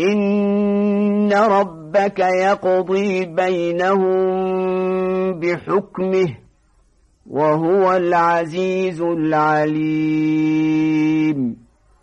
إن ربك يقضي بينهم بحكمه وهو العزيز العليم